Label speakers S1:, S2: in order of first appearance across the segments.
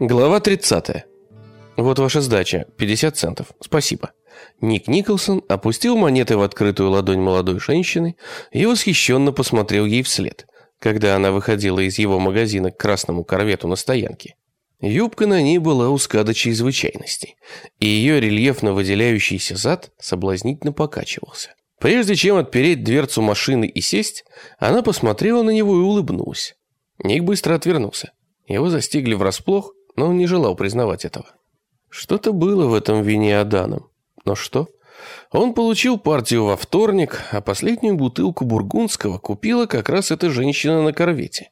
S1: Глава 30. Вот ваша сдача, 50 центов. Спасибо. Ник Николсон опустил монеты в открытую ладонь молодой женщины и восхищенно посмотрел ей вслед, когда она выходила из его магазина к красному корвету на стоянке. Юбка на ней была узка до чрезвычайности, и ее рельефно выделяющийся зад соблазнительно покачивался. Прежде чем отпереть дверцу машины и сесть, она посмотрела на него и улыбнулась. Ник быстро отвернулся. Его застигли врасплох, но он не желал признавать этого. Что-то было в этом вине Аданом. Но что? Он получил партию во вторник, а последнюю бутылку бургундского купила как раз эта женщина на корвете.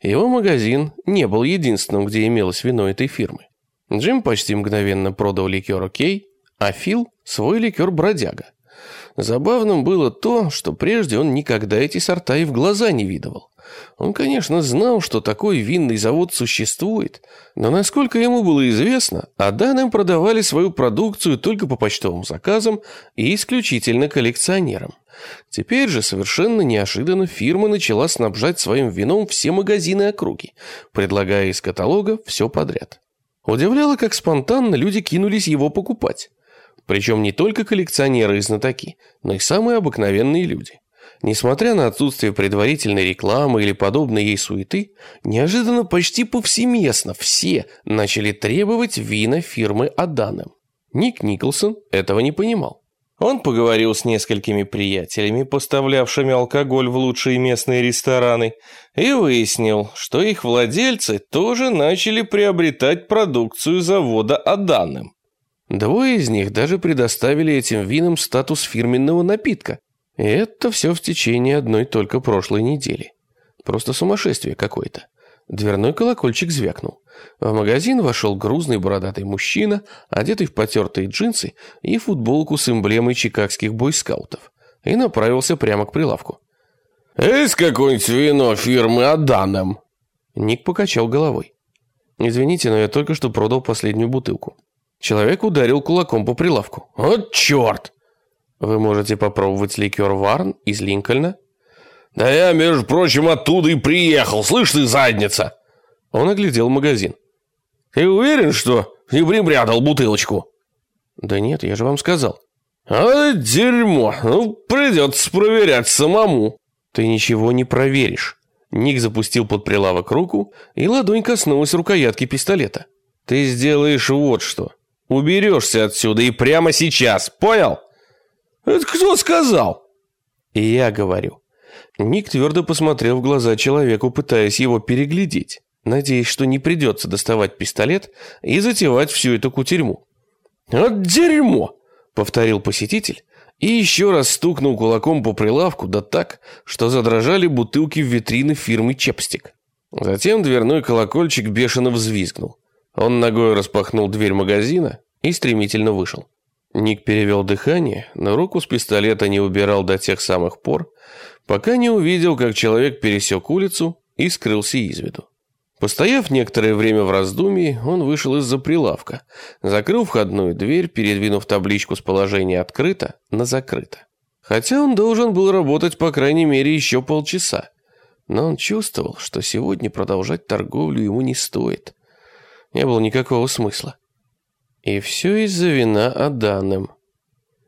S1: Его магазин не был единственным, где имелось вино этой фирмы. Джим почти мгновенно продал ликер «Окей», а Фил – свой ликер «Бродяга». Забавным было то, что прежде он никогда эти сорта и в глаза не видывал. Он, конечно, знал, что такой винный завод существует, но, насколько ему было известно, Адан им продавали свою продукцию только по почтовым заказам и исключительно коллекционерам. Теперь же совершенно неожиданно фирма начала снабжать своим вином все магазины округи, предлагая из каталога все подряд. Удивляло, как спонтанно люди кинулись его покупать. Причем не только коллекционеры и знатоки, но и самые обыкновенные люди. Несмотря на отсутствие предварительной рекламы или подобной ей суеты, неожиданно почти повсеместно все начали требовать вина фирмы Аданом. Ник Николсон этого не понимал. Он поговорил с несколькими приятелями, поставлявшими алкоголь в лучшие местные рестораны, и выяснил, что их владельцы тоже начали приобретать продукцию завода Аданом. Двое из них даже предоставили этим винам статус фирменного напитка, и это все в течение одной только прошлой недели. Просто сумасшествие какое-то. Дверной колокольчик звякнул. В магазин вошел грузный бородатый мужчина, одетый в потертые джинсы и футболку с эмблемой чикагских бойскаутов, и направился прямо к прилавку. «Есть какое-нибудь вино фирмы Аданом?» Ник покачал головой. «Извините, но я только что продал последнюю бутылку». Человек ударил кулаком по прилавку. «Вот черт!» Вы можете попробовать ликер Варн из Линкольна. Да я, между прочим, оттуда и приехал, слышь ты, задница. Он оглядел магазин. Ты уверен, что не припрятал бутылочку? Да нет, я же вам сказал. А дерьмо, ну придется проверять самому. Ты ничего не проверишь. Ник запустил под прилавок руку, и ладонь коснулась рукоятки пистолета. Ты сделаешь вот что. Уберешься отсюда и прямо сейчас, понял? Это кто сказал? И я говорю. Ник твердо посмотрел в глаза человеку, пытаясь его переглядеть, надеясь, что не придется доставать пистолет и затевать всю эту кутерьму. «Вот дерьмо!» — повторил посетитель и еще раз стукнул кулаком по прилавку, да так, что задрожали бутылки в витрины фирмы «Чепстик». Затем дверной колокольчик бешено взвизгнул. Он ногой распахнул дверь магазина и стремительно вышел. Ник перевел дыхание, но руку с пистолета не убирал до тех самых пор, пока не увидел, как человек пересек улицу и скрылся из виду. Постояв некоторое время в раздумье, он вышел из-за прилавка, закрыл входную дверь, передвинув табличку с положения «открыто» на «закрыто». Хотя он должен был работать по крайней мере еще полчаса. Но он чувствовал, что сегодня продолжать торговлю ему не стоит. Не было никакого смысла. И все из-за вина Аданом.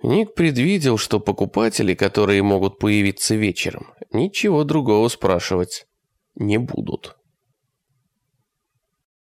S1: Ник предвидел, что покупатели, которые могут появиться вечером, ничего другого спрашивать не будут.